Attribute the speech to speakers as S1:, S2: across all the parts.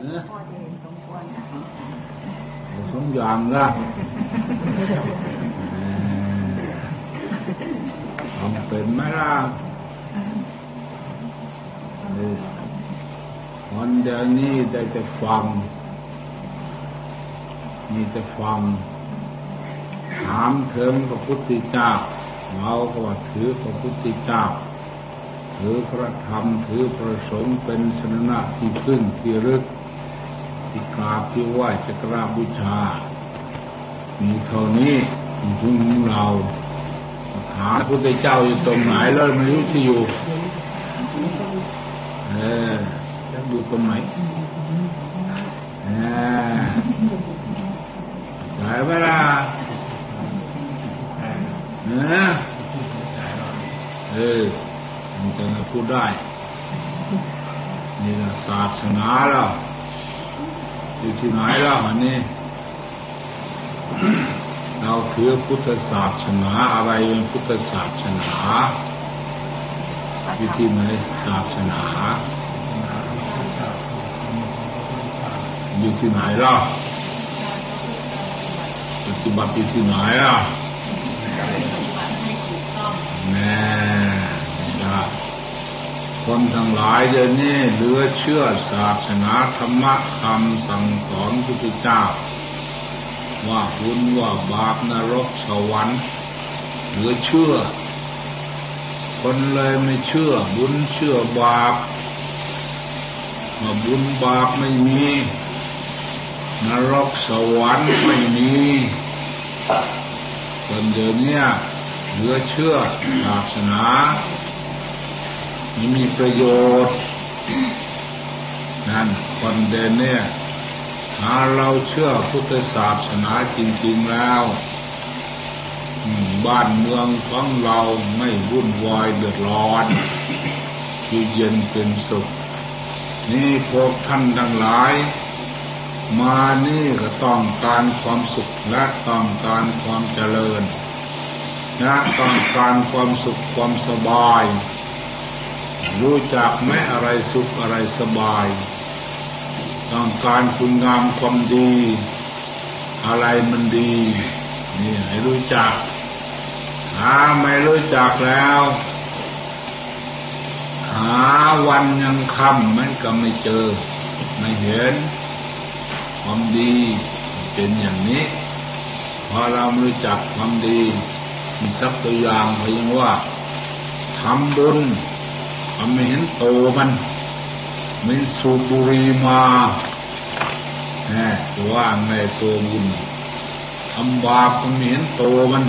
S1: พ่อเห็นสมควรค่ะ
S2: สมอย่างละทำเป็นไหมล่ะวันเดียวนี้ได้จะฟังมีแต่ฟังถามถึงพระพุทธเจ้าเราก็ว่าถือพระพุทธเจ้าถือพระธรรมถือพระสงฆ์เป็นสนะที่พึ่งที่รึก ราบที่ไหว้จะกราบบูชามีเท่านี้ถึงเรา หาพระพุทธเจ้าอยู่ตรงไหนแล้วไม่รู้ที่อยู่ เออจะอยู่ตรงไหนเออไหนเวลาเออเออมันจะพูดได้ นี่ละศาสนาแล้ว อยู่ที่ไหนแล้วอันนี้ เราถือพุทธศาสนาอะไรเป็นพุทธศาสนาอยู่ที่ไหนศาสนา อยู่ที่ไหนล่ะปฏิบัติอยู่ที่ไหนอะแน่นะ คนทั้งหลายเดี๋ยวนี้เหลือเชื่อศาสนาธรรมะคำสั่งสอนพุทธเจ้า ว่าบุญว่าบาปนรกสวรรค์เหลือเชื่อ คนเลยไม่เชื่อ บุญเชื่อบาปว่าบุญบาปไม่มี นรกสวรรค์ไม่มีคนเดี๋ยวนี้เหลือเชื่อศาสนา ม่มีประโยชน์นั่นคนเดนเนี่ยถ้าเราเชื่อพุทธศาสนาจริง ๆแล้วบ้านเมืองของเราไม่วุ่นวายเดือดร้อนอยู่เย็นเป็นสุข นี่พวกท่านทั้งหลาย มานี่ก็ต้องการความสุขและต้องการความเจริญ และต้องการความสุขความสบาย รู้จักไหมอะไรสุขอะไรสบาย ต้องการคุณงามความดี อะไรมันดี นี่ให้รู้จักหาไม่รู้จักแล้ว หาวันยังคำมันก็ไม่เจอ ไม่เห็น ความดีเป็นอย่างนี้พอเรารู้จักความดีมีสักตัวอย่างพยังว่าทำบุญ ไม่เห็นโตมันมันสูบบุรีมาแน่ว่าในตัวบุญทำบาปมันไม่เห็นโตมัน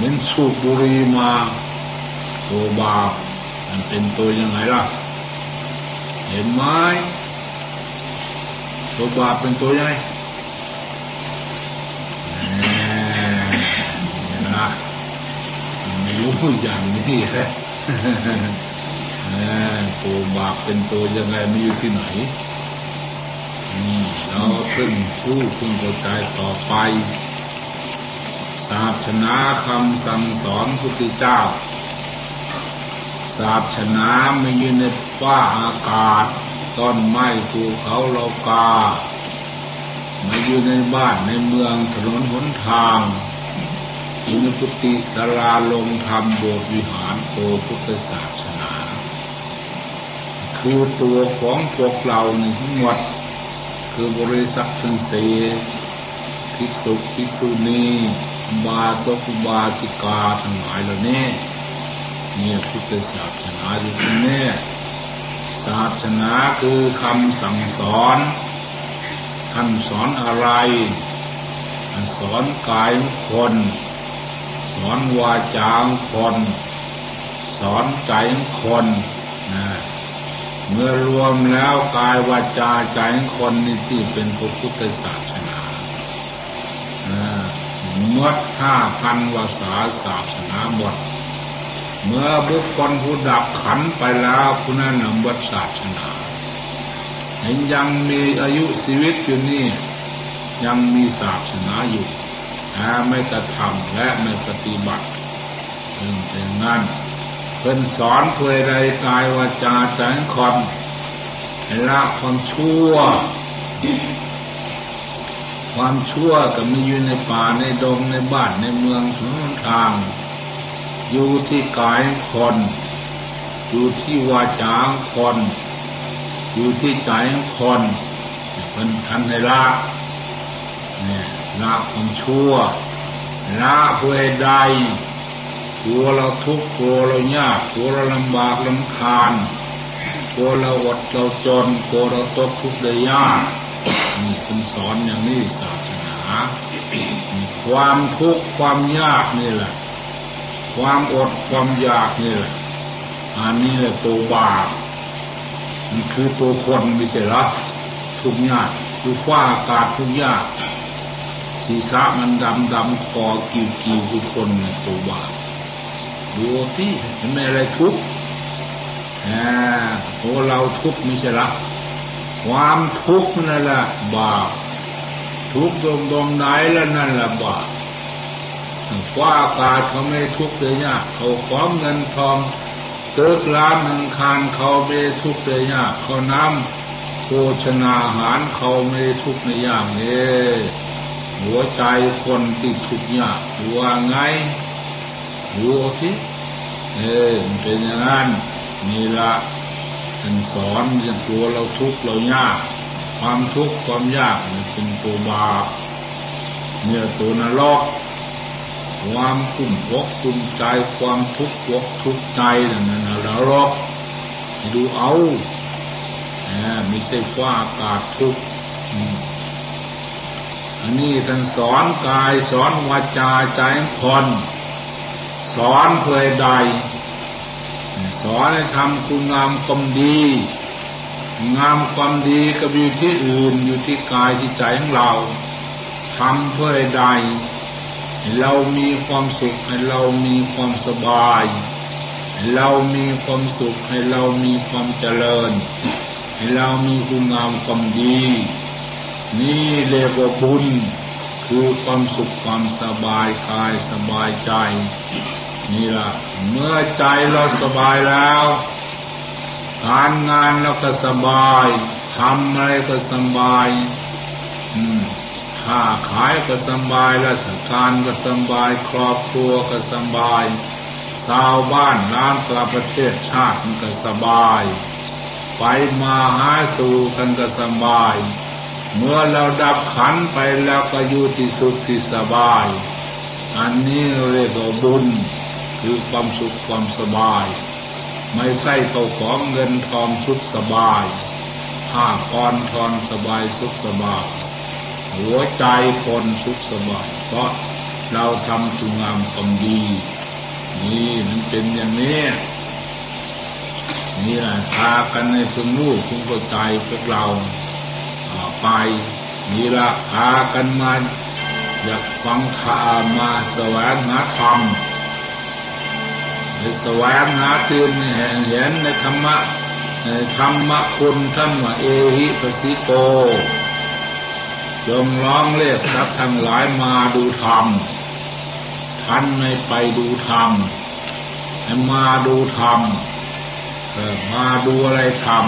S2: มันสูบบุรีมาตัวบาปมันเป็นตัวยังไงล่ะ เห็นไหมตัวบาปเป็นตัวยังไงเนี่ยนะไม่รู้อย่างนี้แหละ ตัวบาปเป็นตัวยังไงไม่อยู่ที่ไหนเราพึ่งสู้พึ่งเข้าใจต่อไปศาสนาคำสั่งสอนพุทธเจ้าศาสนาไม่อยู่ในฟ้าอากาศต้นไม้ภูเขาโลกาไม่อยู่ในบ้านในเมืองถนนหนทางอยู่ในกุฏิสาราลงธรรมโบสถ์วิหารโตพุทธศาสนา คือตัวของพวกเราในทั้งหมด คือบริษัททั้งสี่ภิกษุภิกษุณีบาสกุบาสิกาทั้งหลายเหล่านี้เนี่ยพุทธศาสนาอยู่ที่นี่ศาสนาคือคำสั่งสอนท่านสอนอะไรสอนกายคน สอนวาจาคน สอนใจคนนะ เมื่อรวมแล้วกายวาจาใจคนนี่ที่เป็นพระพุทธศาสนาเมื่อห้าพันวาษาศาสนาหมด เมื่อบุคคลผู้ดับขันไปแล้วผู้นั้นนำวัดศาสนาเห็นยังมีอายุชีวิตอยู่นี่ยังมีศาสนาอยู่แต่ไม่กระทำและไม่ปฏิบัติเป็นงั้น เป็นสอนเพื่อใดกายวาจาใจคนละความชั่ว ความชั่วก็มีอยู่ในป่าในดงในบ้านในเมืองทุกทาง อยู่ที่กายคน อยู่ที่วาจาคน อยู่ที่ใจคนเป็นทันในละเนี่ยละความชั่วละเพื่อใด กลัวเราทุกข์กลัวเรายากกลัวเราลำบากลำคาญกลัวเราอดเราจนกลัวเราตกทุกข์ได้ยากนี่คุณสอนอย่างนี้ศาสนาความทุกข์ความยากนี่แหละ ความอดความอยากนี่แหละอันนี้แหละตัวบาปมันคือตัวคนไม่ใช่หรอทุกยากคือฟ้าอากาศทุกยากศีรษะมันดำดำคอกิ่วกิ่วทุกคนเนี่ยตัวบาป ดูที่เห็นไหมอะไรทุกข์อ่าโอเราทุกข์ไม่ใช่หรอความทุกข์นั่นแหละบาปทุกข์ตรงตรงไหนแล้วนั่นแหละบาปว่าอากาศเขาไม่ทุกข์เลยเนี่ยเขาของเงินทองเติกล้านหนึ่งคานเขาไม่ทุกข์เลยเนี่ยเขาน้ำโภชนาอาหารเขาไม่ทุกข์ในอย่างนี้หัวใจคนที่ทุกข์ยากว่าไง ดูที่เออมันเป็นอย่างนั้นนี่ละท่านสอนจะตัวเราทุกข์เรายาก ความทุกข์ความยากมันเป็นตัวบาปเนี่ยตัวนรกความกุ้มอกกุ้มใจความทุกข์อกทุกข์ใจนั่นนะนรกดูเอาไม่ใช่ฟ้าอากาศทุกข์อันนี้ท่านสอนกายสอนวาจาใจคน สอนเพื่อใด สอนให้ทำคุณงามความดี งามความดีก็อยู่ที่อื่นอยู่ที่กายที่ใจของเราทำเพื่อใดให้เรามีความสุขให้เรามีความสบายให้เรามีความสุขให้เรามีความเจริญ ให้เรามีคุณงามความดี นี่เรียกว่าบุญคือความสุขความสบายกายสบายใจ นี่ล่ะ เมื่อใจเราสบายแล้ว การงานเราก็สบายทำอะไรก็สบายอืมค้าขายก็สบายราชการก็สบาย ครอบครัวก็สบายชาวบ้านร้านกลาประเทศชาติมันก็สบาย ไปมาหาสู่กันก็สบาย เมื่อเราดับขันไปแล้วก็อยู่ที่สุขที่สบาย อันนี้เรียกว่าบุญ คือความสุขความสบาย ไม่ใช่เขาของเงินทองสุขสบายผ้าก้อนทอนสบายสุขสบาย หัวใจคนสุขสบาย เพราะเราทำจุงามความดี นี่มันเป็นอย่างนี้นี่แหละพากันในพึงรู้พึงเข้าใจพวกเราไปนี่ละพากันมาอยากฟังธรรมมาแสวงหาธรรม แสวงหาตื่นเห็นเห็นในธรรมะในธรรมะคุณท่านว่าเอหิปสิโก จงร้องเรียกทรัพย์ทั้งหลายมาดูธรรมท่านไม่ไปดูธรรมมาดูธรรมมาดูอะไรธรรม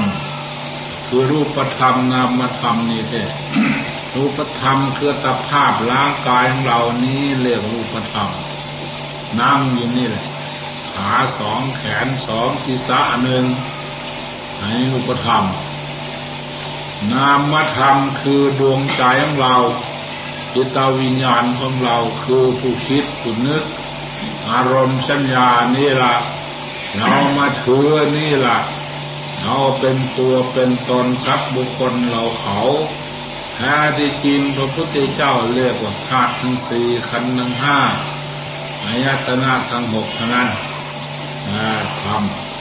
S2: คือรูปธรรมนามธรรมนี่แท้รูปธรรมคือตภาพร่างกายของเรานี้เรียกรูปธรรมนั่งอยู่นี่แหละ ขาสองแขนสองศีรษะหนึ่งให้รูปธรรม นามธรรมคือดวงใจของเราจิตวิญญาณของเราคือผู้คิดผู้นึก อารมณ์สัญญานี่ละเรามาถือนี่ละเราเป็นตัวเป็นตนทรัพย์บุคคลเราเขาแท้ที่จริงพระพุทธเจ้าเรียกว่าธาตุทั้งสี่ขันธ์ทั้งห้าอายตนะทั้งหกเท่านั้น ท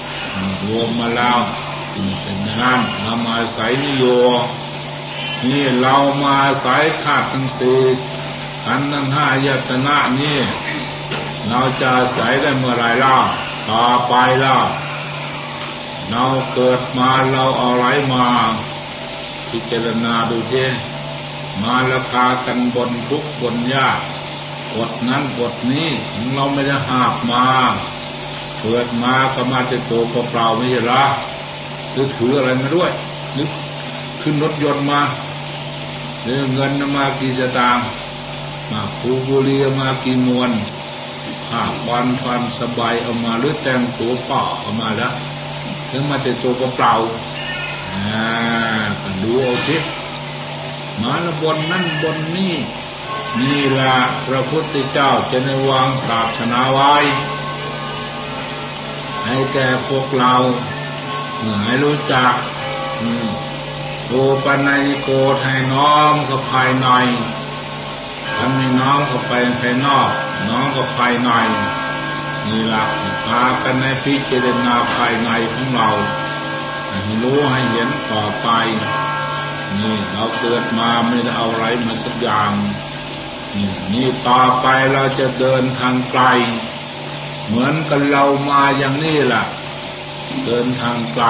S2: ำรวมมาแล้วเป็นนั้นเรามาใส่นิโยนี่เรามาสายธาตุทั้งสี่ขันทั้งห้ายตนะนี่เราจะใส่ได้เมื่อไรล่ะต่อไปล่ะเราเกิดมาเราเอาไรมา พิจารณาดูเท่มาราคากันบนทุกบนยากกดนั้นกดนี้เราไม่ได้หาบมา เกิดมาก็มาจะโตเปล่าไม่ใช่หรอหรือถืออะไรมาด้วยนึกขึ้นรถยนต์มาหรือเงินมากี่สตางค์มาภูบุรีมากี่มวนผ้าฟันฟันสบายเอามาหรือแต่งตัวป่าเอามาแล้วถึงมาแต่ตัวเปล่าอ่าดูเอาทิมาละบนนั่นบนนี่นี่ละพระพุทธเจ้าจะในวางศาสนาไว้ ให้แก่พวกเราให้รู้จักโอปันในโกให้น้อมกับภายในทำให้น้อมกับไปภายนอก น้อมกับภายในนี่ละพากันในพิจารณาภายในของเราให้รู้ให้เห็นต่อไป นี่เราเกิดมาไม่ได้เอาอะไรมาสักอย่างนี่ต่อไปเราจะเดินทางไกล เหมือนกันเรามาอย่างนี้แหละเดินทางไกล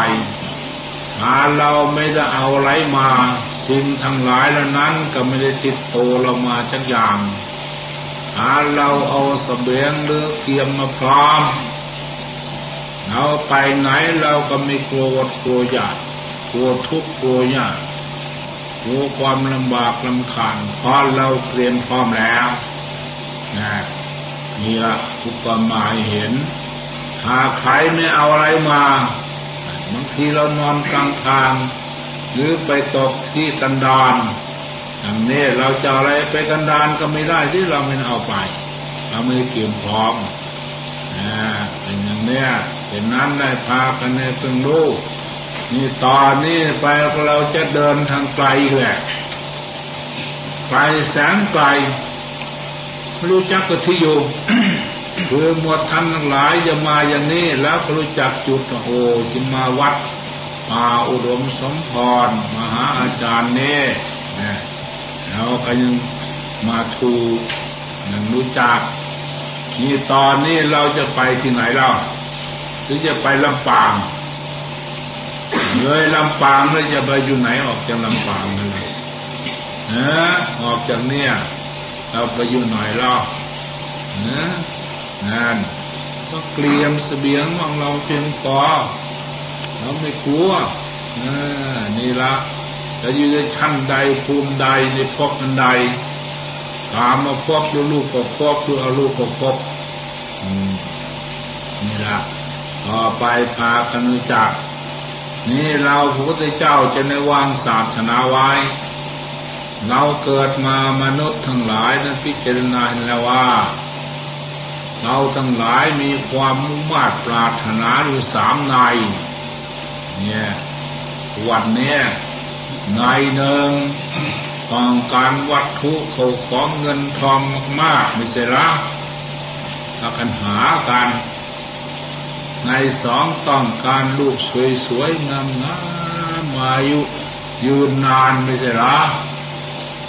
S2: หาเราไม่ได้เอาอะไรมาสิ่งทั้งหลายเหล่านั้นก็ไม่ได้ติดโตเรามาจักอย่าง หาเราเอาสเสบียงหรือเตรียมมาพร้อมเราไปไหนเราก็ไม่กลัวกลัวยากกลัวทุกข์กลัวยากกลัวความลำบากลำคาญเพราะเราเตรียมพร้อมแล้วนะ นี่ละทุกความหมายเห็น หากใครไม่เอาอะไรมาบางทีเรานอนกลางทาง หรือไปตกที่กันดานอย่างนี้เราจะอะไรไปกันดานก็ไม่ได้ที่เราไม่เอาไป เราไม่เกี่ยมพร้อมอ่าเป็นอย่างเนี้ยเป็นนั้นได้พากันในเพิ่งรู้นี่ตอนนี้ไปเราจะเดินทางไกลแหละไกลแสนไกล รู้จักก็ที่อยู่คือหมวดท่านทั้งหลายจะมาอย่างนี้แล้วก็รู้จักจุดโอ้จิมาวัดมาอุดมสมพรมหาอาจารย์เน่แล้วก็ยังมาถูกยังรู้จักนี่ตอนนี้เราจะไปที่ไหนเราหรือจะไปลำปางเลยลำปางแล้วจะไปอยู่ไหนออกจากลำปางนั่นเลยเออออกจากเนี่ย เราไปอยู่หน่อยเรานะนั่นก็เกลียมเสบียงของเราเพียงพอเราไม่กลัวนี่ละจะอยู่ในชั้นใดภูมิใดในพบอันใดถามมาพบดูลูกก็พบดูเอาลูกก็พบนี่ละต่อไปพากันจักนี่เราพระพุทธเจ้าจะในวางศาสนาไว้ เราเกิดมามนุษย์ทั้งหลายนั้นพิจารณาเห็นแล้วว่า เราทั้งหลายมีความมุ่งมั่ปรารถนาอยู่สามในเนี่ยวันนี้ในหนึ่งต้องการวัตถุเขาของเงินทองมากๆไม่ใช่หรอถ้ากันหากัน ในสองต้องการลูกสวยๆงามๆมาอยู่ยืนนานไม่ใช่หรอ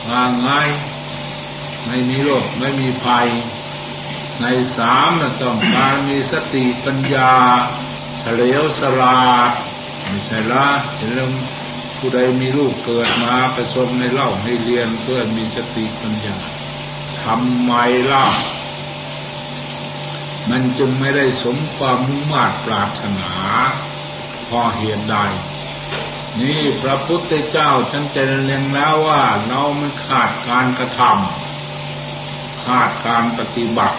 S2: ว่าไงไม่มีโรคไม่มีภัย ในสามต้องการมีสติปัญญาเฉลียวสลาดไม่ใช่ละเรื่องผู้ใดมีลูกเกิดมาไปสมในเล่าให้เรียนเพื่อมีสติปัญญาทำไมล่ะมันจึงไม่ได้สมความมุ่งมั่นปรารถนาพอเหตุใด นี่พระพุทธเจ้าฉันจะเรียงแล้วว่าเราไม่ขาดการกระทำขาดการปฏิบัติ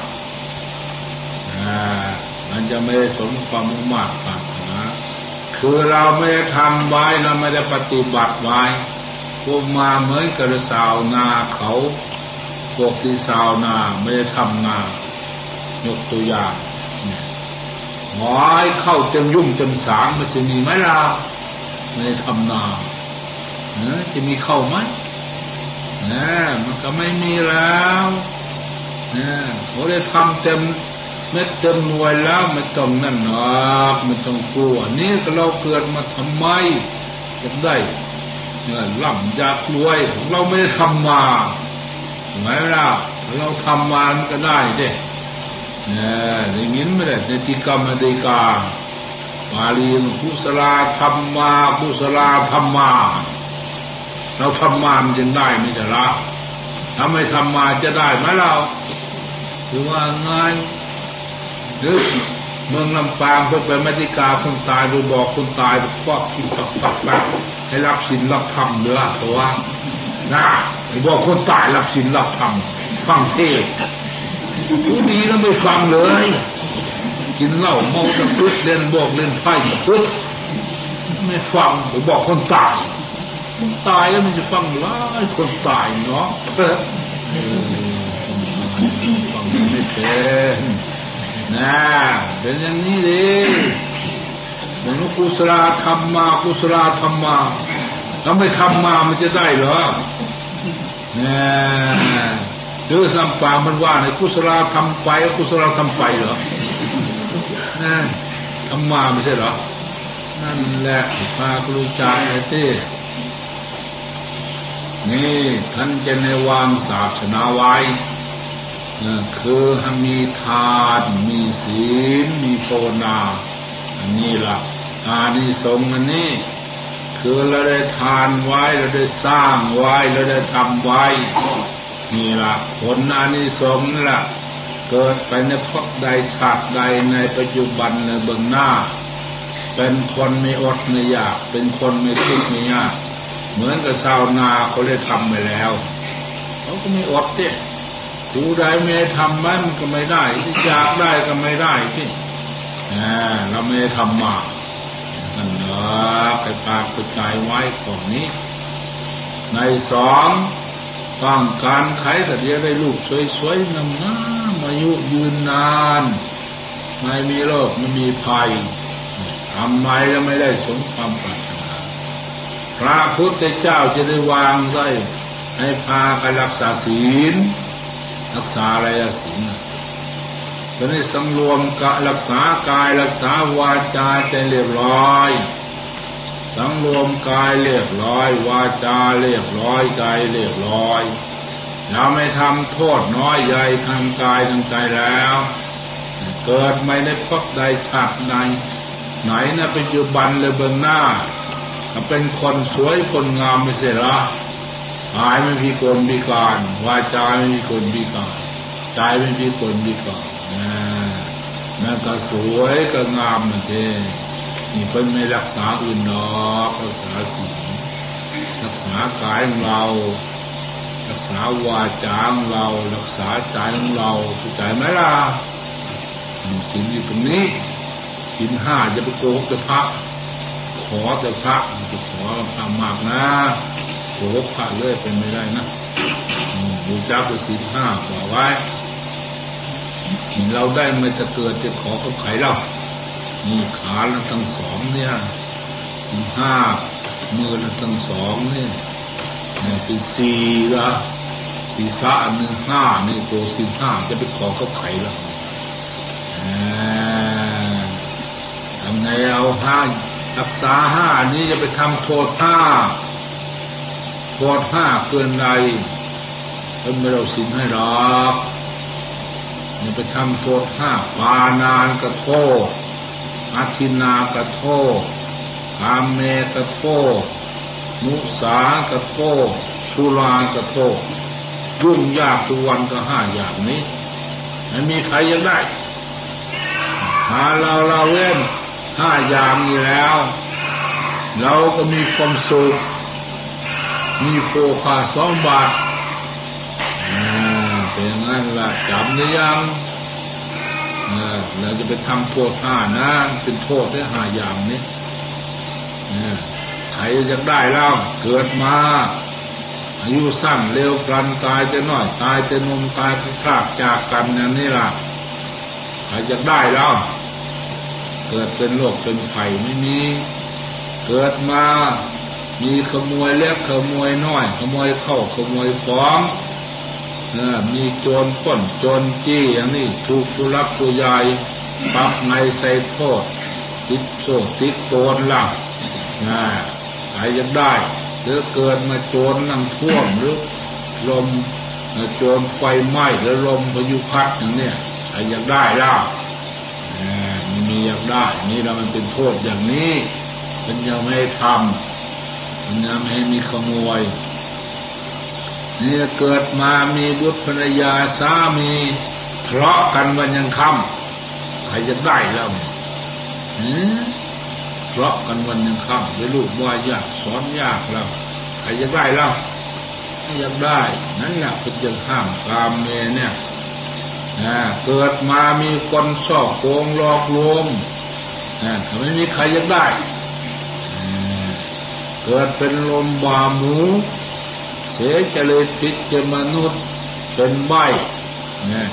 S2: มันจะไม่ได้สมความมุ่งมั่นปรารถนาคือเราไม่ได้ทำไว้เราไม่ได้ปฏิบัติไว้พวกมาเหมือนกับสาวนาเขาพวกที่สาวนาไม่ได้ทำนายกตัวอย่างหมอยเข้าเต็มยุ่มเต็มสางมันจะมีไหมล่ะ ไม่ได้ทำนาเนจะมีเข้าไหมนะมันก็ไม่มีแล้วนะเขาได้ทำเต็มเม็ดเต็มหน่วยแล้วไม่ต้องนั่นหนักไม่ต้องกลัว นี่เราเกิดมาทำไมจะได้เงินล่ำยากรวยเราไม่ได้ทำมาถูกไหมล่ะเราทำมามันก็ได้เด้เนี่ยได้ยินไมเนี่ยในติกรรมดีกา บาลีกุศลธรรมากุศลธรรมาเราทำมามันจึงได้ไม่ใช่ละถ้าไม่ทำมาจะได้ไหมเราหรือว่าไงหรือเมืองลำปางเพื่อไปมติกาคนตายไปบอกคนตายควักคิดปักปักปักให้รับสินรับธรรมเด้อตัวนะไอ้บอกคนตายรับสินรับธรรมฟังเทศผู้ดีก็ไม่ฟังเลย กินเหล้าเมาตะพึดเล่นบอกเล่นไพ่ตะพึดไม่ฟังไปบอกคนตายคนตายแล้วมันจะฟังหรือคนตายเนาะเออฟังไม่เป็นนะเป็นอย่างนี้ดิมนุกุศลธรรมมากุศลธรรมมาถ้าไม่ทำมามันจะได้เหรอเนี่ยหรือลำปางมันว่าในกุศลทำไปกุศลทำไปเหรอ นะทำมาไม่ใช่เหรอ นั่นแหละพาครูจารย์ที่นี่ท่านจะในวางศาสนาไว้คือให้มีทานมีศีล มีภาวนา อันนี้ละอานิสงส์อันนี้ คือเราได้ทานไว้เราได้สร้างไว้เราได้ทำไว้ นี่ละผลอานิสงส์ละ เกิดไปในภพใดชาติใดในปัจจุบันในเบื้องหน้า เป็นคนไม่อดไม่อยาก เป็นคนไม่ทุกข์ไม่ยาก เหมือนกับชาวนาเขาได้ทำไปแล้วเขาก็ไม่อดเนี่ยผู้ใดไม่ทำมันก็ไม่ได้ที่อยากได้ก็ไม่ได้ที่เราไม่ทำมานั่นเนาะไปปากไปใจไว้ก่อนนี้ ในสอง ต้องการใครแต่เดียวได้ลูกสวยๆนำหน้ามายุยืนนาน ไม่มีโรคไม่มีภัยทำไมแล้วไม่ได้สมความปรารถนาพระพุทธเจ้าจะได้วางไว้ให้พาไปรักษาศีล รักษาอะไรศีลจะได้สังรวมกะรักษากายรักษาวาจาใจเรียบร้อย สังรวมกายเรียบร้อย วาจาเรียบร้อยใจเรียบร้อยเราไม่ทำโทษน้อยใหญ่ทางกายทางใจแล้ว เกิดไม่ได้พบใดชาติใดไหนนะปัจจุบันเลยเบื้องหน้าเป็นคนสวยคนงามไม่เสียละกายไม่มีคนมีการ วาจาไม่มีคนมีการใจไม่มีคนมีการนะนั่นก็สวยก็งามนั่นเอง นี่เป็นไม่รักษาอื่นดอกรักษาศีลรักษากายของเรา รักษาวาจาของเรา รักษาใจของเราเข้าใจไหมล่ะศีลอยู่ตรงนี้ศีลห้าจะไปโกหกจะพระขอแต่พระจะขอทำมากนะโกหกพระเลยเป็นไม่ได้นะดูเจ้าก็ศีลห้าบอกไว้เราได้ไม่จะเกิดจะขอเขาไขเรา มีขาละทั้งสองเนี่ยสี่ห้ามือละทั้งสองเนี่ยเนี่ยเป็นสี่ละศีรษะหนึ่งห้านี่ตัวสี่ห้าจะไปขอเขาไขล้วทำไงเอาห้ารักษาห้านี้จะไปทำโทษห้าโทษห้าเกินใดเป็นไม่เราสินให้หรอกอย่าไปทำโทษห้าปานานก็โทษ อาทินากะโทกามเมกะโทมุสากะโทสุรากะโทยุ่งยากทุกวันก็ห้าอย่างนี้ไม่มีใครยังได้ หาเราเราเล่นห้าอย่างนี้แล้ว เราก็มีความสุขมีโภคาสองบาทเป็นงั้นละจำได้ยัง เราจะไปทำโทษห้านะเป็นโทษได้ห้าอย่างนี้ใครจะได้เล่าเกิดมา อายุสั้นเร็วกลันตายจะน้อยตายจะนมตายพลากจากกันอย่างนี้ล่ะใครจะได้เล่าเกิดเป็นโรคเป็นไข่ไม่มีเกิดมา มีขโมยเล็กขโมยน้อย ขโมยเข้าขโมยของ มีโจรป้นโจรจี้อย่างนี้ถูกผู้รักผู้ใหญ่ปักในใส่โทษติดโซ่ติดโจรล่ะนะใครจะได้ หรือเกิดมาโจรนั่งท่วมหรือลมโจรไฟไหม้หรือลมพายุพัดอย่างเนี้ยใครอยากได้ล่ะมีอยากได้ นี่เรามันเป็นโทษอย่างนี้มันยังไม่ทำมันยังไม่ให้มีขโมย นี่เกิดมามีบุตรภรรยาสามีทะเลาะกันวันยังค่ำใครจะได้แล้วหืมเพราะกันวันหนึ่งข้ามไปลูกว่ายากสอนยากแล้วใครจะได้แล้วไม่อยากได้ นั่นแหละคือจะห้ามกามเมเนี่ยเกิดมามีคนชอบโกงหลอกลวงถ้าไม่มีใครอยากได้ เกิดเป็นลมบาหมู เสียจเลยติดจะมนุษย์เป็นใบนี่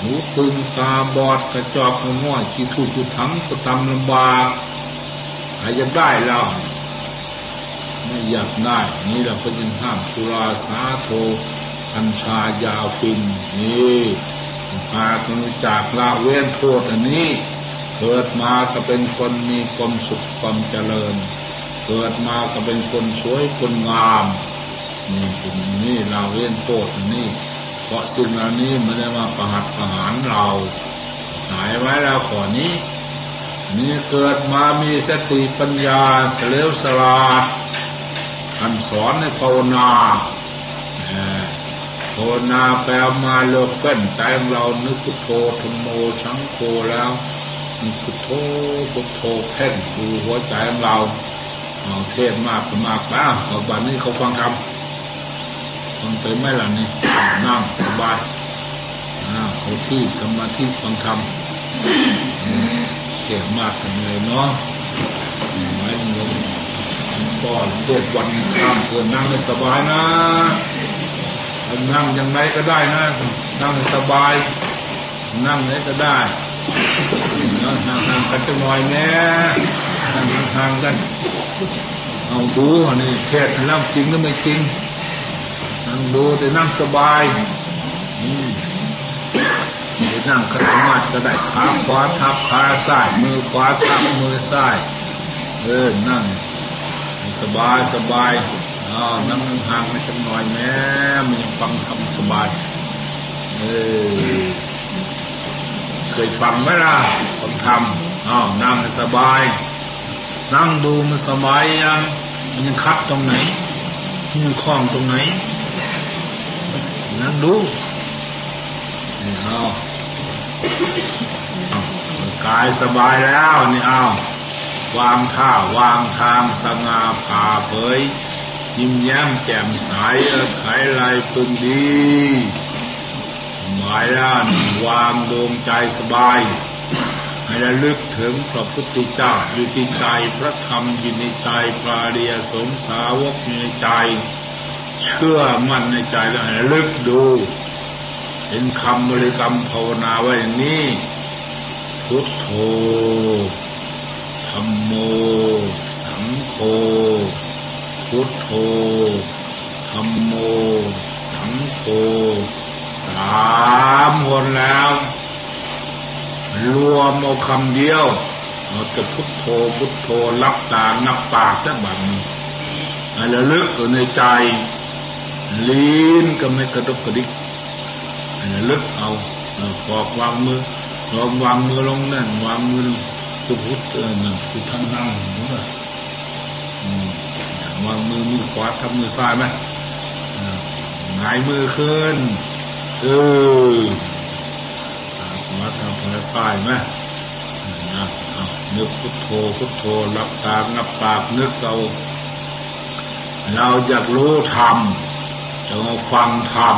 S2: หูตึงตาบอดกระจอกกระง่อยขี้ทุกุทั้งก็ทำลำบากใครจะได้เราไม่อยากได้ นี่เราเป็นห้ามสุราสาโทกัญชายาฟินนี่พาคนจากละเว้นโทษอันนี้ เกิดมาก็เป็นคนมีความสุขความเจริญ เกิดมาก็เป็นคนสวยคนงาม นี่เป็นนี่ละเว้นโทษนนี้เพราะสิ่งเหล่านี้ไม่ได้มาประหัตประหารเราหายไว้แล้วขอนี้นี่เกิดมามีสติปัญญาเสลวสลาดท่านสอนในภาวนาภาวนาแปลมาเลิกเฟ้นใจของเรานึกพุทโธธโมชังโฆแล้วนึกพุทโธพุทโธเพ่นดูหัวใจของเราเทศมากก็มากแล้วเอาบันนี้เขาฟังคำ ฟังไปไม่หล่ะนี่นั่งสบายเขาที่สมาธิฟังคำเก่งมากกันเลยเนาะไม่เงินก็เทศวันข้ามเพื่อนนั่งให้สบายนะนั่งยังไงก็ได้นะ นั่งสบาย นั่งไหนก็ได้ห่งห่างกันจะหน่อยแน่ห่างห่างกัน เอาดูนี่เทศเรื่องจริงหรือไม่จริง นั่งดูแต่นั่งสบายนั่งขัดสมาธิก็ได้ขาขวาทับขาซ้าย มือขวาทับมือซ้าย เออ นั่ง สบายสบายอ๋อนั่งห่างไม่สักหน่อยแม่มีฟังทำสบาย เออ เคยฟังไหมล่ะฟังทำอ๋อนั่งสบาย นั่งดูมันสบายยังมันยังคัดตรงไหนมันคล้องตรงไหน นั่งดูเอากายสบายแล้วนี่เอาวางท่าวางทางสง่าผ่าเผย ยิ้มแย้มแจ่มใสไขลายพึงดีหมายล้านวางดวงใจสบายให้ระลึกถึงพระพุทธเจ้าอยู่ที่ใจพระธรรมอยู่ในใจพระเดียสงสาวกอยู่ในใจ เชื่อมั่นในใจแล้วให้ลึกดู เห็นคำบริกรรมภาวนาไว้อย่างนี้พุทโธธรรมโม สังโฆพุทโธธรรมโม สังโฆสามคนแล้ว รวมเอาคำเดียวเราจะพุทโธพุทโธรับตานับปากสักบังอะไรลึกอยู่ในใจ ลิ้นก็ไม่กระดุกกระดิกลึกเอาฟอกวางมือลองวางมือลงนั่นวางมือพุทพุทเออนั่นคือทำนั่งรู้ป่ะวางมือมือขวาทำมือซ้ายไหมหงายมือขึ้นเออขวาทำมือซ้ายไหมนะนึกพุทโธพุทโธรับตางับปากนึกเราเราอยากรู้ธรรม จะมาฟังธรรม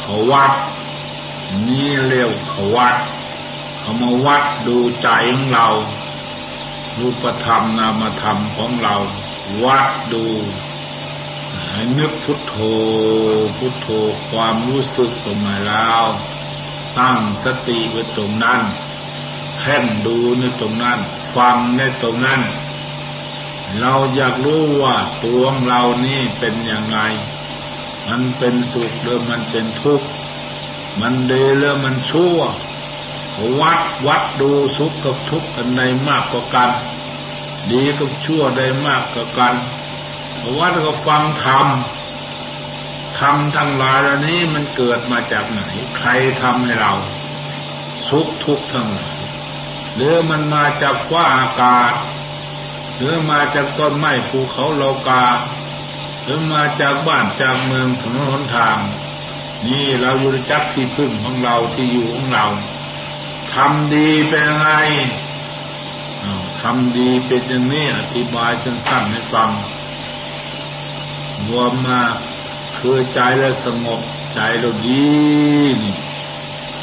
S2: เขาวัด นี่เร็วเขาวัดเอามาวัดดูใจของเรา รูปธรรมนามธรรมของเรา วัดดูให้นึกพุทโธ พุทโธความรู้สึกตรงไหนแล้วตั้งสติไว้ตรงนั้นแค่นดูในตรงนั้น ฟังในตรงนั้น เราอยากรู้ว่าตัวของเรานี่เป็นยังไง มันเป็นสุขหรือมันเป็นทุกข์ มันดีหรือมันชั่ว วัดวัดดูสุขกับทุกข์กันในมากกว่ากัน ดีกับชั่วได้มากกว่ากัน วัดก็ฟังธรรม ธรรมทั้งหลายเหล่านี้มันเกิดมาจากไหน ใครทำให้เรา สุขทุกข์ทั้งหลายหรือมันมาจากฟ้าอากาศ หรือมาจากต้นไม้ภูเขาโลกา หรือมาจากบ้านจากเมืองถนนหนทาง นี่เราอยู่จักที่พึ่งของเราที่อยู่ของเราทำดีเป็นไงทำดีเป็นอย่างนี้อธิบายสั้นๆให้ฟังรวมมาคือใจเราสงบใจเราดีนี่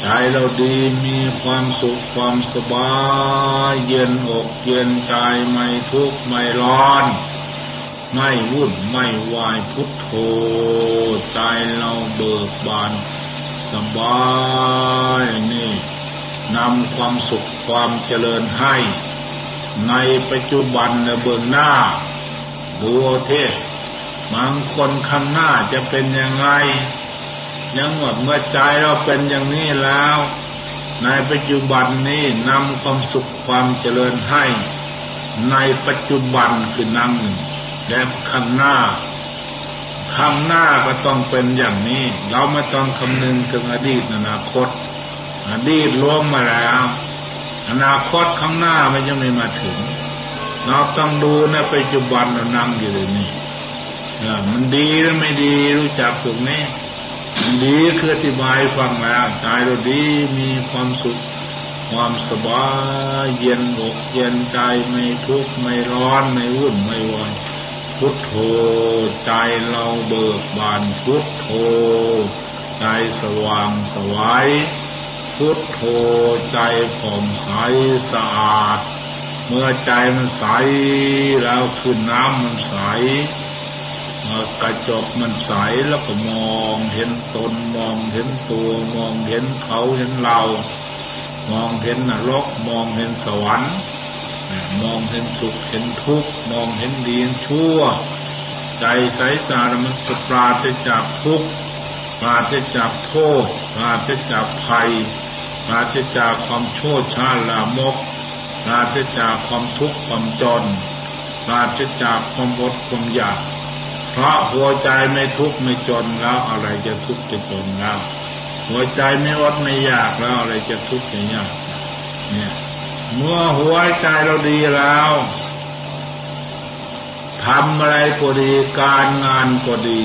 S2: ใจเราดีมีความสุขความสบายเย็นอกเย็นใจไม่ทุกข์ไม่ร้อน ไม่วุ่นไม่วายพุทโธใจเราเบิกบานสบายนี่นำความสุขความเจริญให้ ในปัจจุบันในเบื้องหน้าดูเทศบางคนข้างหน้าจะเป็นยังไง ยังหมดเมื่อใจเราเป็นอย่างนี้แล้ว ในปัจจุบันนี้นำความสุขความเจริญให้ในปัจจุบันคือนำและข้างหน้าข้างหน้าก็ต้องเป็นอย่างนี้ เราไม่ต้องคำนึงถึงอดีตอนาคต อดีตล่วงมาแล้ว อนาคตข้างหน้ามันยังไม่มาถึง เราต้องดูในปัจจุบันเรานั่งอยู่เลยนี่มันดีหรือไม่ดีรู้จักตรงนี้มัน ดีคืออธิบายฟังแล้วใจเราดีมีความสุข ความสบายเย็นอกเย็นใจไม่ทุกข์ไม่ร้อนไม่วุ่นไม่วายพุทโธใจเราเบิกบานพุทโธใจสว่างสวายพุทโธใจผ่องใสสะอาด เมื่อใจมันใสแล้วขึ้นน้ำมันใส กระจกมันใสแล้วก็มองเห็นตนมองเห็นตัวมองเห็นเขาเห็นเรา มองเห็นนรกมองเห็นสวรรค์มองเห็นสุขเห็นทุกข์มองเห็นดีเห็นชั่ว ใจใสสารมันปราศจากทุกข์ปราศจากโทษปราศจากภัยปราศจากความโชดชาลามกปราศจากความทุกข์ความจนปราศจากความอดความอยาก เพราะหัวใจไม่ทุกข์ไม่จนแล้วอะไรจะทุกข์จะจนแล้วหัวใจไม่อดไม่ยากแล้วอะไรจะทุกข์จะยากเนี่ย เมื่อหัวใจเราดีแล้วทำอะไรก็ดีการงานก็ดี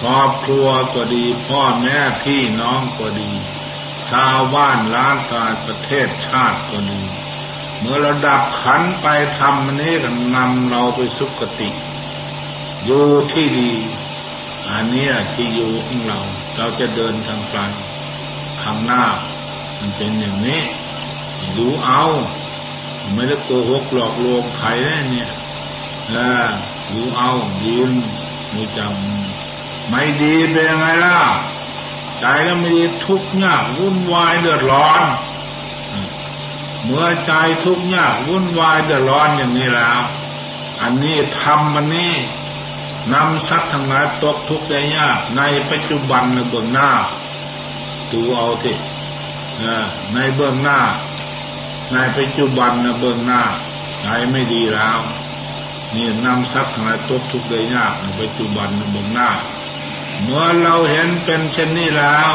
S2: ครอบครัวก็ดี พ่อแม่พี่น้องก็ดี ชาวบ้านล้านกาประเทศชาติก็ดี เมื่อเราดับขันไปทำนี้ก็นำเราไปสุคติ อยู่ที่ดี อันนี้ที่อยู่ของเรา เราจะเดินทางไกลข้างหน้า มันเป็นอย่างนี้ดูเอา ไม่ได้โกหกหลอกลวงใครเนี่ยดูเอายืนมือจำไม่ดีเป็นยังไงล่ะใจก็ไม่ดีทุกข์ยากวุ่นวายเดือดร้อนเมื่อใจทุกข์ยากวุ่นวายเดือดร้อนอย่างนี้แล้ว อันนี้ทำมันนี่ นำสัตว์ทั้งหลายตกทุกข์ได้ยาก ในปัจจุบันในเบื้องหน้าดูเอาที่ในเบื้องหน้า ในปัจจุบันในเบื้องหน้าใจไม่ดีแล้วนี่นำทรัพย์ทั้งหลายตกทุกข์ได้ยากในปัจจุบันในเบื้องหน้า เมื่อเราเห็นเป็นเช่นนี้แล้ว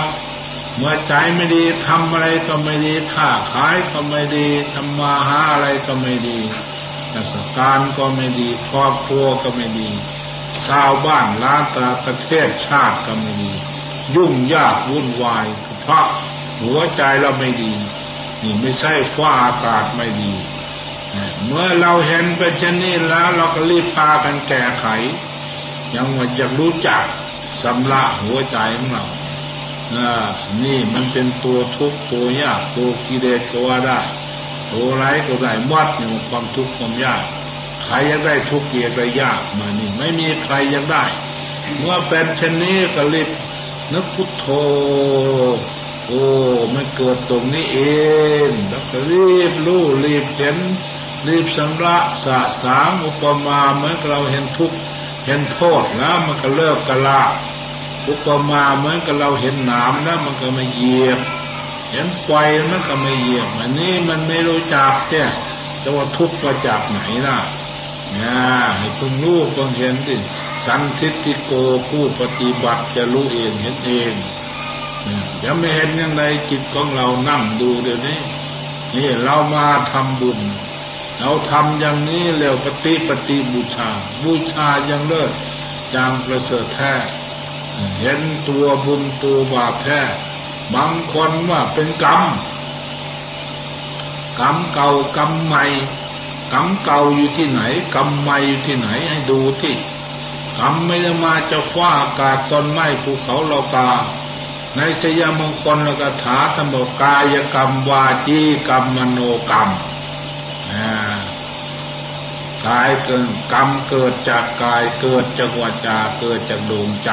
S2: เมื่อใจไม่ดีทำอะไรก็ไม่ดีค้าขายก็ไม่ดีทำมาหาอะไรก็ไม่ดีราชการก็ไม่ดีครอบครัวก็ไม่ดี ชาวบ้านล้านตาประเทศชาติก็ไม่ดียุ่งยากวุ่นวาย เพราะหัวใจเราไม่ดี นี่ไม่ใช่ฟ้าอากาศไม่ดี เมื่อเราเห็นเป็นเช่นนี้แล้วเราก็รีบพากันแก้ไข ยังว่าจะรู้จักสำละหัวใจของเรานี่มันเป็นตัวทุกข์ตัวยากตัวกิเลสก็ว่าได้ตัวไรก็ได้มัดอยู่ความทุกข์ความยาก ใครยังได้ทุกเกียรติยากมานี่ ไม่มีใครยังได้ เมื่อเป็นเช่นนี้ก็รีบนึกพุทโธโอ้ไม่เกิดตรงนี้เองแล้วก็รีบรู้รีบเห็นรีบสำระสะสางอุปมาเหมือนเราเห็นทุกเห็นโทษแล้วมันก็เลิกกะละอุปมาเหมือนกับเราเห็นหนามแล้วมันก็ไม่เหยียบ เห็นไฟมันก็ไม่เหยียบอันนี้มันไม่รู้จักเนี่ยแต่ว่าทุกข์มาจากไหนล่ะ นะให้คุณรู้คุณเห็นสิสันทิติโกผู้ปฏิบัติจะรู้เองเห็นเองอย่าไม่เห็นยังไงจิตของเรานั่งดูเดี๋ยวนี้ นี่เรามาทำบุญ เราทำอย่างนี้เร็วปฏิปฏิบูชา บูชาอย่างเลิศจางประเสริฐแท้เห็นตัวบุญตัวบาปแท้บางคนว่าเป็นกรรม กรรมเก่ากรรมใหม่ กรรมเก่าอยู่ที่ไหน กรรมใหม่อยู่ที่ไหนให้ดูที่กรรมไม่ได้มาจะฟ้าอากาศต้นไม้ภูเขาโลกา ในสยามงคลลกถาธรรมกายกรรมวาจีกรรมมโนกรรมกายเกิดกรรมเกิดจากกายเกิดจากวาจาเกิดจากดวงใจ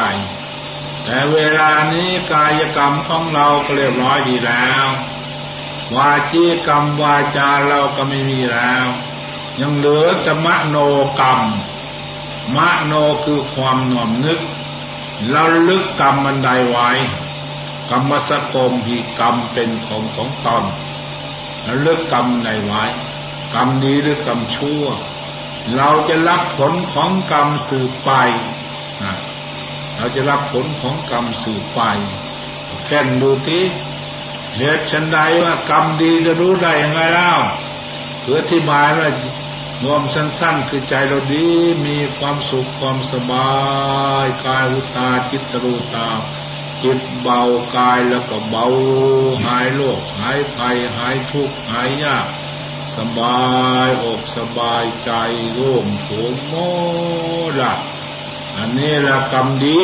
S2: แต่เวลานี้กายกรรมของเราก็เรียบร้อยดีแล้ว วาจีกรรมวาจาเราก็ไม่มีแล้ว ยังเหลือแต่มโนกรรม มโนคือความหน่อมนึกเราลึกกรรมมันใดไว้ กรรมสกมหีกรรมเป็นของของตนแล้วลือกกรรมใดไว้ กรรมดีหรือกรรมชั่ว เราจะรับผลของกรรมสืบไปเราจะรับผลของกรรมสืบไปแค่นดูที่เหตุฉันใดว่ากรรมดีจะรู้ได้ยังไงเล่าเพื่อที่บายว่า รวมสั้นๆคือใจเราดีมีความสุขความสบายกายหุตาจิตรูตาจิตเบากายแล้วก็เบาหายโรคหายภัยหายทุกข์หายยาก สบายอกสบายใจร่มโผงโมละอันนี้ละกรรมดี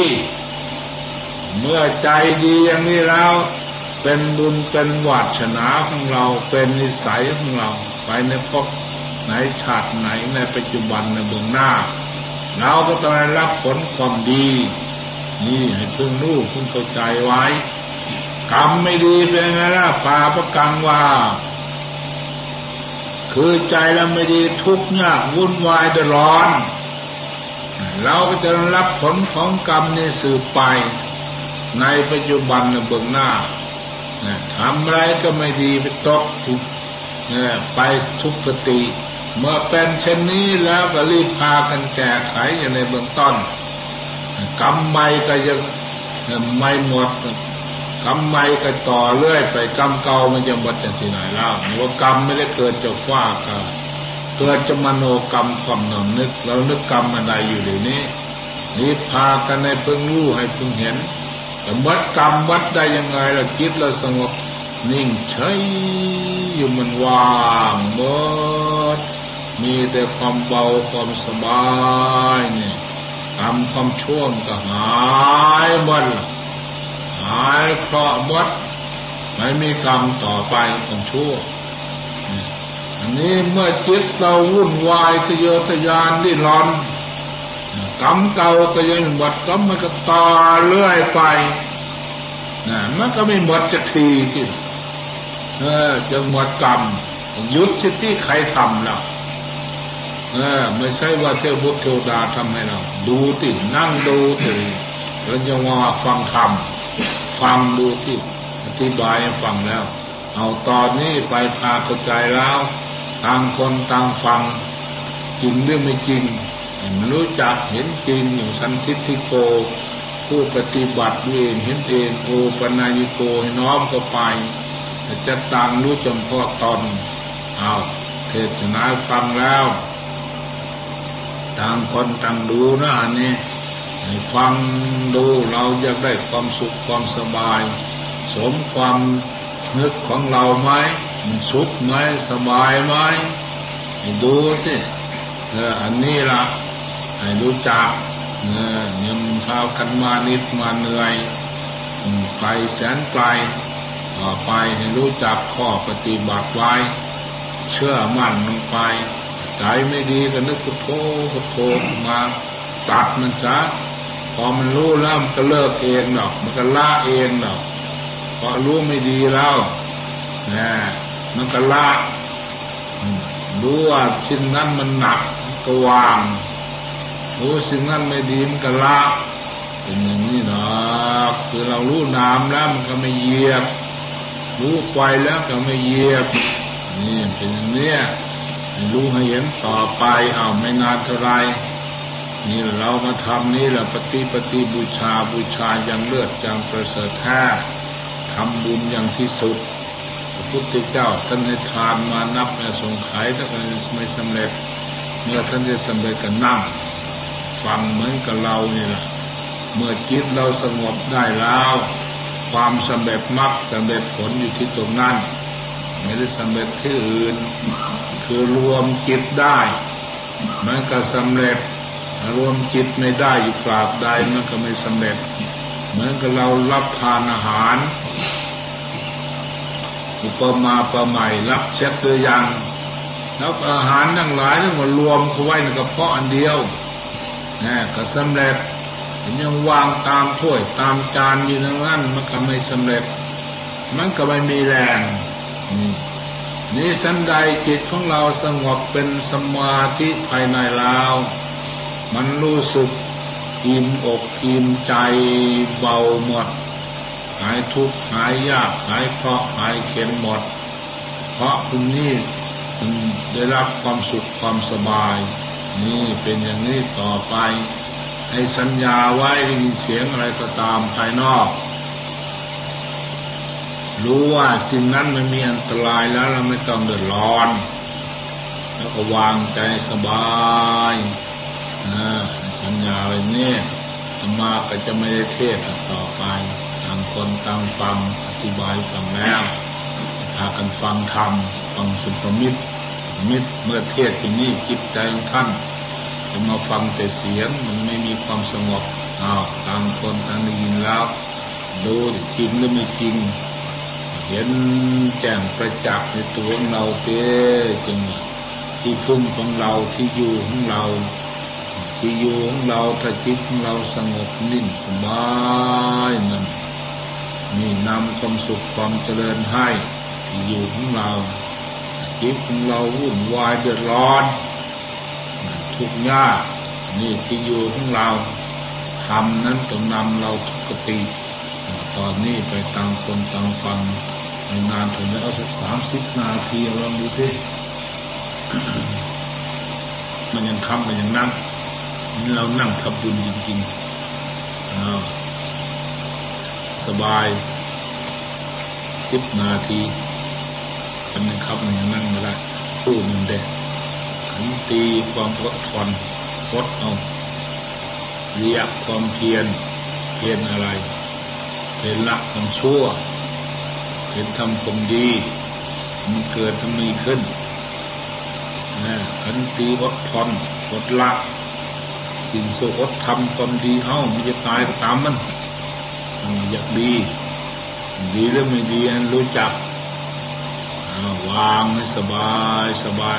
S2: เมื่อใจดีอย่างนี้แล้ว เป็นบุญเป็นวัชนาของเราเป็นนิสัยของเรา ไปในพบ ไหนชาติไหนในปัจจุบันในเบื้องหน้า เราก็ต้องได้รับผลความดี นี่ให้เพิ่งรู้เพิ่งเข้าใจไว้ กรรมไม่ดีเป็นไงล่ะปาประกังว่า คือใจเราไม่ดีทุกข์ยากวุ่นวายเดือดร้อน เราก็จะรับผลของกรรมในสืบไป ในปัจจุบันในเบื้องหน้าทำอะไรก็ไม่ดีไปตกทุกไปทุกขติ เมื่อเป็นเช่นนี้แล้วก็รีบพากันแก้ไขอย่างในเบื้องต้นกรรมไม่ก็ยังไม่หมดกรรมใหม่ก็ต่อเรื่อยไปกรรมเก่ามันจะหมดจากที่ไหนแล้วว่ากรรมไม่ได้เกิดจากฟ้าก็เกิดจากมโนกรรมความหนนึกเรานึกกรรมอะไรอยู่เดี๋ยวนี้นี่พากันในเพิ่งรู้ให้เพิ่งเห็น แต่วัดกรรมวัดได้ยังไงเราคิดเราสงบนิ่งเฉยอยู่มันว่างหมด มีแต่ความเบาความสบายเนี่ยกรรมความช่วงก็หายหมดหายเคราะห์หมดไม่มีกรรมต่อไปของชั่ว อันนี้เมื่อจิตเราวุ่นวายทะเยอทะยานดิ้นรนกรรมเก่าก็ยังหมดกรรมมันก็ต่อเรื่อยไปนะมันก็ไม่หมดจะทีที่เออจะหมดกรรมยุดที่ใครทำแล้ว เออไม่ใช่ว่าเทวุฒเทวดาทำให้เรา ดูตินั่งดูติแล้วจะว่าฟังธรรมฟังดูที่อธิบายฟังแล้ว เอาตอนนี้ไปพาเข้าใจแล้วต่างคนต่างฟังจริงหรือไม่จริงมันรู้จักเห็นจริงอย่างสันทิฏฐิโก ผู้ปฏิบัติเองเห็นเองโอปนายโกให้น้อมก็ไปจะต่างรู้จำพาะตอนเอาเทศนาฟังแล้ว ต่างคนต่างดูนะอันนี้ฟังดูเราจะได้ความสุขความสบาย สมความนึกของเราไหมมันสุขไหมสบายไหมดูสิเอออันนี้ละให้รู้จักเนอยังพากันมานิดมาเหนื่อยไกลแสนไกลต่อไปให้รู้จักข้อปฏิบัติไว้ เชื่อมั่นลงไป ใจไม่ดีก็นึกพุทโธพุทโธมาตัดมันซะพอมันรู้แล้วมันก็เลิกเองหรอกมันก็ละเองหรอกพอรู้ไม่ดีแล้วนะมันก็ละรู้ว่าสิ่งนั้นมันหนักก็วางรู้สิ่งนั้นไม่ดีมันก็ละเป็นอย่างนี้นะคือเรารู้น้ำแล้วมันก็ไม่เหยียบรู้ไฟแล้วก็ไม่เหยียบนี่เป็นอย่างนี้ รู้ให้เห็นต่อไปเอาไม่นานเท่าไรนี่เรามาทำนี่แหละปฏิปฏิบูชาบูชาอย่างเลือดอย่างประเสริฐแท้ทำบุญอย่างที่สุดพระพุทธเจ้าท่านให้ทานมานับแม่สงไขถ้าเกิดไม่สำเร็จเมื่อท่านจะสำเร็จก็นั่งฟังเหมือนกับเรานี่แหละเมื่อจิตเราสงบได้แล้ว ความสำเร็จมรรคสำเร็จผลอยู่ที่ตรงนั้น ไม่ได้สำเร็จที่อื่น คือรวมจิตได้มันก็สำเร็จรวมจิตไม่ได้อยู่กราบใดมันก็ไม่สำเร็จ เหมือนกับเรารับทานอาหาร อุปมาประใหม่รับเช็ดตัวอย่างแล้วอาหารทั้งหลายทั้งหมดรวมเข้าไว้ในกระเพาะอันเดียวนะก็สำเร็จยังวางตามถ้วยตามจานอยู่นั้นมันก็ไม่สำเร็จ มันก็ไม่มีแรง นี่สันใดจิตของเราสงบเป็นสมาธิภายในเรามันรู้สึกอิ่มอกอิ่มใจเบาหมด หายทุกข์หายยากหายเคราะห์หายเข็นหมด เพราะคุณนี่ได้รับความสุขความสบาย นี่เป็นอย่างนี้ต่อไป ให้สัญญาไว้ได้ยินเสียงอะไรก็ตามภายนอก รู้ว่าสิ่งนั้นมันมีอันตรายแล้วเราไม่ต้องเดือดร้อน แล้วก็วางใจสบายนะสัญญาไว้เนี่ยมาก็จะไม่ได้เทศต่อไปต่างคนต่างฟังอธิบายฟังแล้วพากันฟังธรรมฟังสุภมิตรมิตรเมื่อเทศที่นี่จิตใจของท่านจะมาฟังแต่เสียงมันไม่มีความสงบอ้าวต่างคนต่างได้ยินแล้วดูจริงหรือไม่จริง เห็นแจ้งประจักษ์ในตัวของเราเต้จึงที่พึ่งของเราที่อยู่ของเรา ที่อยู่ของเราถ้าจิตของเราสงบนิ่งสบายนั่นนี่นำความสุขความเจริญให้ที่อยู่ของเราจิตของเราวุ่นวายเดือดร้อน ทุกข์ยากนี่ที่อยู่ของเราทำนั้นต้องนำเราทุกติตอนนี้ไปตามคนตามฟัง นานถึงแล้วสักสามสิบนาทีลองดูสิมันยังคำมันยังนั่งนี่เรานั่งทำบุญจริงๆสบายสิบนาทีมันยังคำมันยังนั่งไม่ได้ตู้มันเด็กขันตีความอดทนอดเอาเรียกความเพียรเพียรอะไรเป็นละความชั่ว เป็นทำความดี มันเกิดทำมีขึ้นนะขันตีอดทนอดละสิ่งโสอดทำความดีเอ้ามันจะตายตามมันอยากดี ดีหรือไม่ดีอันรู้จักวางให้สบายสบาย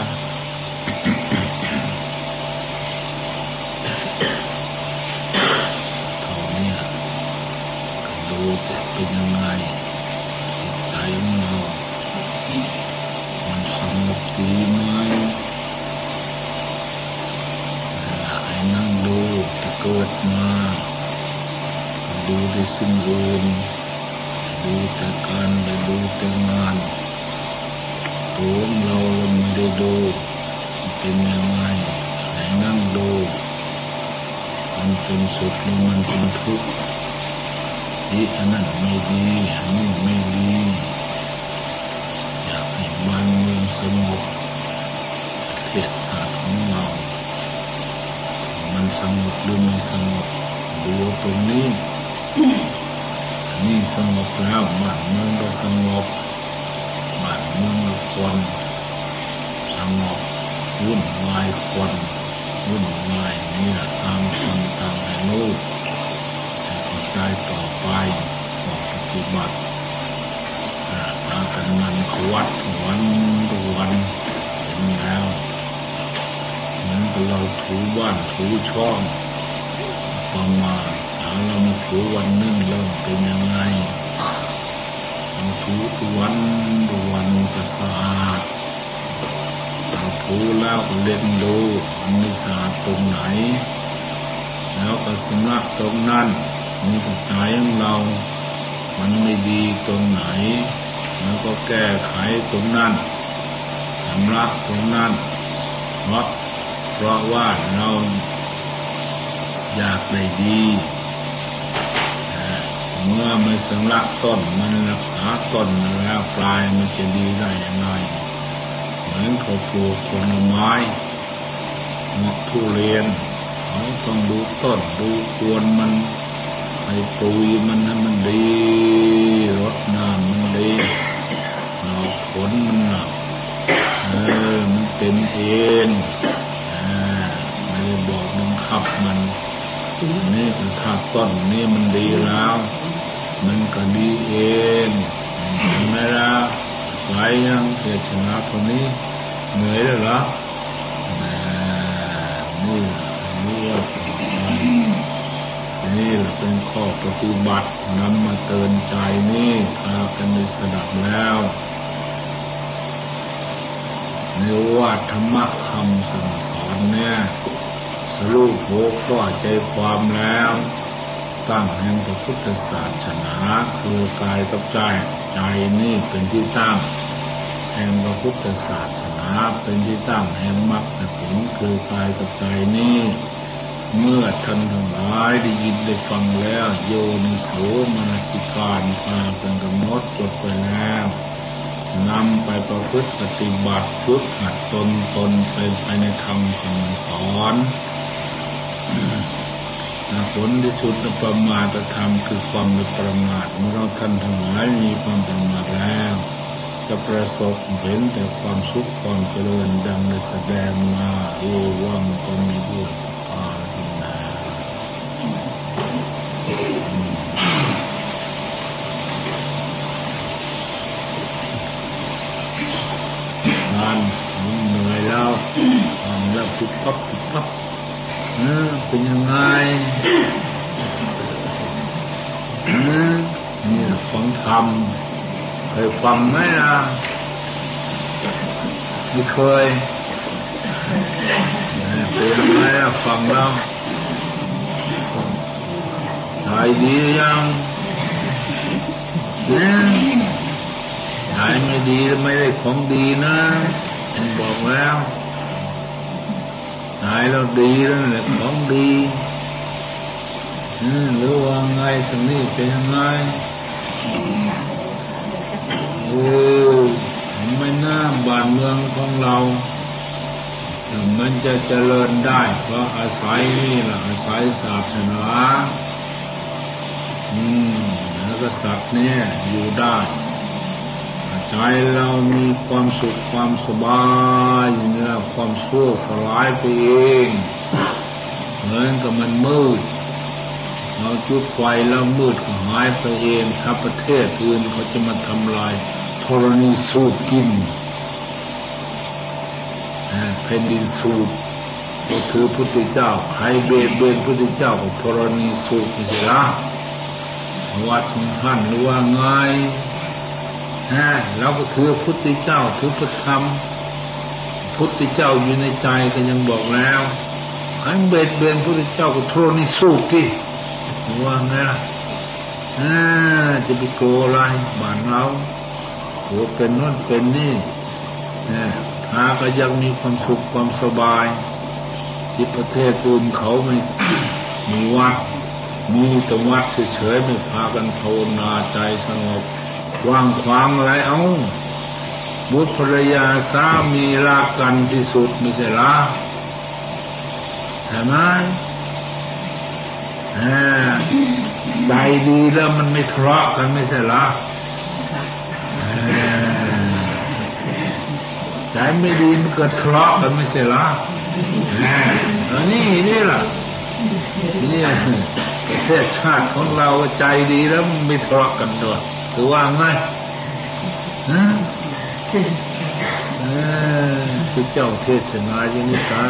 S2: ซีไหมให้นั่งดูจะเกิดมาดูได้สิ่งอื่นดูแต่การไปดูแต่งานตัวเราไม่ได้ดูเป็นยังไงไหนนั่งดูมันเป็นสุขหรือมันเป็นทุกข์ที่อันนั้นไม่ดีอันนี้ไม่ดี มันมืองสงบเทศชาติของเรา มันสงบหรือไม่สงบดูตรงนี้ นี่สงบแล้วมันเมืองก็สงบบ้านเมืองคนสงบวุ่นวายคนวุ่นวายนี่แหละตามคนตามให้ลูกให้ใจต่อไปต่อปฏิบัติ ตากันมันขวัดวันตุวันเห็นแล้วเหมือนเราถูบ้านถูช่องประมาณเรามาถูวันนึ่งเริ่มเป็นยังไงถูทุกวันทุกวันก็สะอาดเราถูแล้วเล่นดูมันไม่สะอาดตรงไหน แล้วก็สำลักตรงนั้นมีกใจของเรา มันไม่ดีตรงไหน แล้วก็แก้ไขตรงนั้นสำลักตรงนั้นเพราะเพราะว่าเราอยากได้ดีเมื่อไม่สำลักต้นมันรักษาต้นแล้วปลายมันจะดีได้ยังไงเหมือนเขาปลูกผลไม้หมกทุเรียนเขาต้องดูต้นดูควรมันให้ปุ๋ยมันให้มันดีรดน้ำมันดี หน่อบอกผลมันหนักเออมันเป็นเองอ่าไม่ได้บอกบังคับมันนี่คือถ้าต้นนี่มันดีแล้ว มันก็ดีเองเห็นไหมล่ะไหวยังเกิดชนะคนนี้เหนื่อยแล้วเหรออ่านี่นี่ว่านี่แหละเป็นข้อปฏิบัตินำมาเตือนใจนี่พากันได้สดับแล้ว ในว่าธรรมะคำสั่งสอนเนี่ยสรุปหัวข้อใจความแล้วตั้งแห่งพระพุทธศาสนาคือกายกับใจใจนี่เป็นที่ตั้ง แห่งพระพุทธศาสนาเป็นที่ตั้งแห่งมรรคผลคือกายกับใจนี่เมื่อท่านทั้งหลายได้ยินได้ฟังแล้ว โยนิโสมนสิการพาเป็นกำหนดจดไปแล้วนำ ไปประพฤติปฏิบัติฝึกหัดตนตนเป็นไปในธรรมคำสอนผลที่สุดประมาทธรรมคือความไม่ประมาทเมื่อเราท่านทั้งหลายมีความประมาทแล้ว จะประสบเห็นแต่ความสุขความเจริญดังได้แสดงมาเอวังก็มีด้วยุบปั๊บปุ๊บปั๊บเออเป็นยังไงเออนี่ฟังธรรมเคยฟังไหมล่ะไม่เคยเป็นยังไงฟังแล้วใจดียังเนี่ยใจไม่ดีไม่ได้ของดีนะบอกแล้ว ใจเราดีแล้วแหละของดีหรือว่าไงตรงนี้เป็นยังไงโอ้ไม่น่าบ้านเมืองของเรามันจะเจริญได้ เพราะอาศัยนี่แหละอาศัยศาสนาอืมแล้วก็สัตว์เนี่ยอยู่ได้ ใจเรามีความสุขความสบายเนี่ยความชั่วสลายไปเองเหมือนกับมันมืดเราจุดไฟแล้วมืดก็หายไปเองถ้าประเทศอื่นเขาจะมาทำลายธรณีสูบกินแผ่นดินสูบก็คือพุทธเจ้าใครเบียดเบียนพุทธเจ้าก็ธรณีสูบไม่ใช่ละวัดของท่านหรือว่าไง ฮะเราก็คือพุทธเจ้าถือพระธรรม พุทธเจ้าอยู่ในใจก็ยังบอกแล้วใครเบียดเบียนพุทธเจ้าก็ธรณีสูบที่ว่าไงล่ะจะไปโกอะไรบ้านเราโกเป็นนั่นเป็นนี่นะหาก็ยังมีความสุขความสบาย ที่ประเทศอื่นเขาไม่มีวัดมีแต่วัดเฉยๆไม่พากันภาวนาใจสงบ ว่างขวางอะไรเอาบุตรภรรยาสามีรักกันที่สุดไม่ใช่ละใช่ไหมใจดีแล้วมันไม่ทะเลาะกันไม่ใช่หรอใจไม่ดีมันเกิดทะเลาะกันไม่ใช่หรออันนี้นี่แหละนี่ประเทศชาติของเราใจดีแล้วไม่ทะเลาะกันด้วย ถือว่าไงฮะเออคือเจ้าเทศนาอย่างนี้กั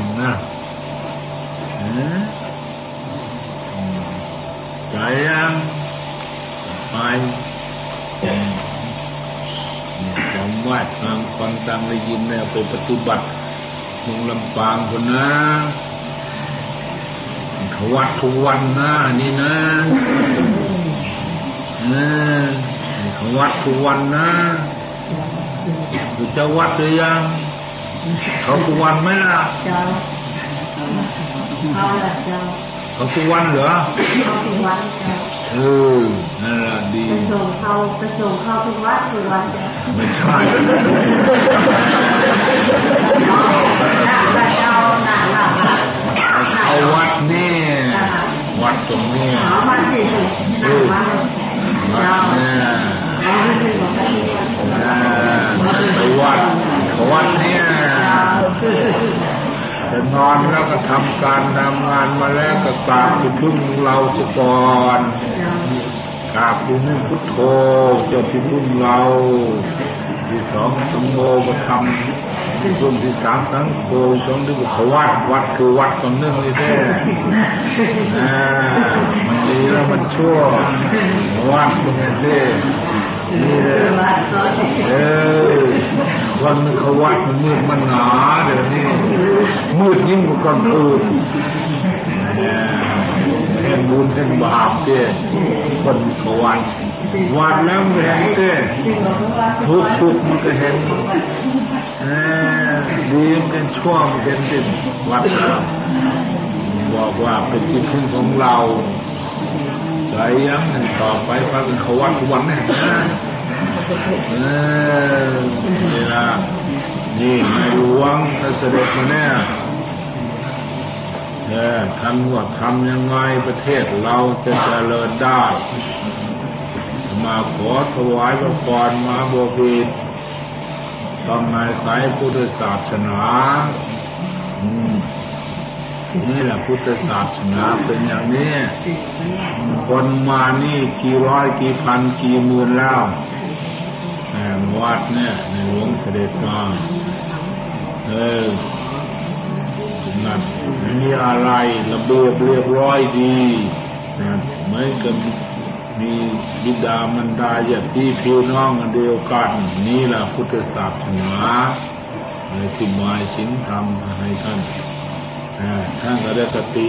S2: นนะใจยังไปความว่าทางฟังตามได้ยินเนี่ยไปปฏิบัติมุงลำปางคนนะเขา วัดทุกวันนะนี่นะเออเขาวัดทุกวันนะคุณจะวัดหรือยังเขาทุกวันไหมล่ะ
S1: เอาละเจ้า
S2: เขาทุกวันเหรอ
S1: เข้าทุกวันเจ้า
S2: เออนั่นแหละดี
S1: ไปส่งเขาไปส่งเขาทุกวัดทุกวันเจ้า
S2: ไม่ใช่
S1: แต่เจ้าหนาหลับ
S2: เอาวัดนี่ วัดตรงนี้
S1: ลูกไปวัดวั
S2: ด
S1: เนี่ย
S2: จะนอนแล้วก็ทำการทำงานมาแล้วก็กราบคุณพึ่งเราสก่อนกราบคุณพึ่งพุทโธจะาคุณพึ่งเราที่สองสมโมก็ทำ ที่พึ่งที่สามทั้งโคสองที่บุควัดวัดคือวัดตรงนึงนี่แท้อ่ามันดีแล้วมันชั่ววัดตรงนี้แท้นี่เลยเออวันนึงเขาวัดมันมืดมันหนาเดี๋ยวนี้มืดยิ่งกว่ากลางคืนเห็นบุญเห็นบาปเจ้คนขวัดวัดแล้วมันเห็นเจ้ทุกทุกมันก็เห็น ดีเป็นช่วมันเห็นเจ้วัดแล้วบอกว่าเป็นที่พึ่งของเราใจยังต่อไปพระเป็นเขาวัดทุกวันแน่นะเออนี่ละนี่ในหลวงท่าเสด็จมาเนี่ยเออท่านว่าทำยังไงประเทศเราจะเจริญได้ มาขอถวายพระพรมาบพิตร ต้องนายสายพุทธศาสนาอืมนี่แหละพุทธศาสนาเป็นอย่างนี้ คนมานี่กี่ร้อยกี่พันกี่หมื่นแล้วแห่งวัดเนี่ยในหลวงเสด็จมาเออนั่นมีอะไรระเบียบเรียบร้อยดีนะเหมือนกับ มีบิดามันดาญาติพี่น้องเดียวกัน นี่แหละพุทธศาสนาเลยที่หมายสินธรรมให้ท่านท่านก็ได้สติ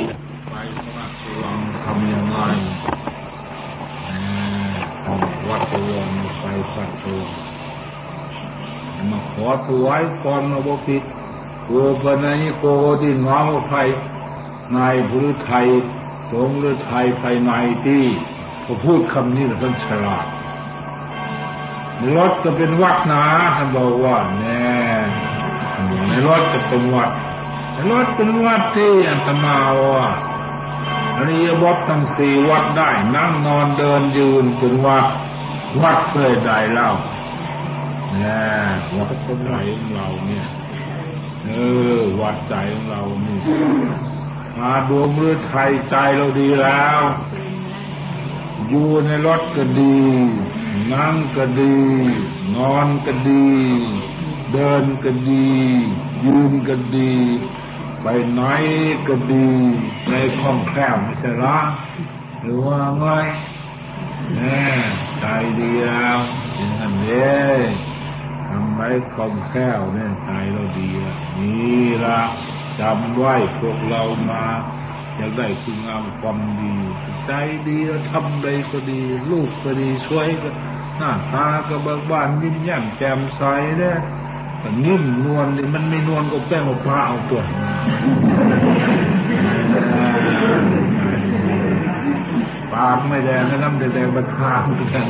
S2: ไประมัดระวังทำยังไงวัดตัวงไปสัตว์ตัวมาขอถวายก่อนมาบพิษโอปนัยโกที่น้องไทยนายพฤทัยสงหรือไทยภายในที่ เขาพูดคำนี้แล้วท่านฉลาดในรถก็เป็นวัดนะท่านบอกว่าแน่ในรถจะเป็นวัดในรถเป็นวัดที่อัตมาว่าอริยวัดทั้งสี่วัดได้ นั่งนอนเดินยืนเป็นวัด วัดเคยได้เล่าเนี่ยวัดเป็นไหนของเราเนี่ยเออวัดใจของเรานี่มาดวงเรือไทยใจเราดีแล้ว อยู่ในรถก็ดี นั่งก็ดี นอนก็ดี เดินก็ดี ยืนก็ดี ไปไหนก็ดี ในคล่องแคล่วไม่ใช่หรอหรือว่าไงแน่ใจดีแล้วอย่างนั้นเด้ทำไว้คล่องแคล่วเนี่ยใจเราดีนี่ละจำไว้พวกเรามา อยากได้คุณงามความดี ใจดีแล้วทำใดก็ดี ลูกก็ดีช่วยก็หน้าตาก็เบิกบานยิ้มแย้มแจ่มใสเนี่ยแต่นิ่มนวลนี่มันไม่นวลก็แป้งมะพร้าวตัวปากไม่แดงนะน้ำแดงๆมันข้ามกัน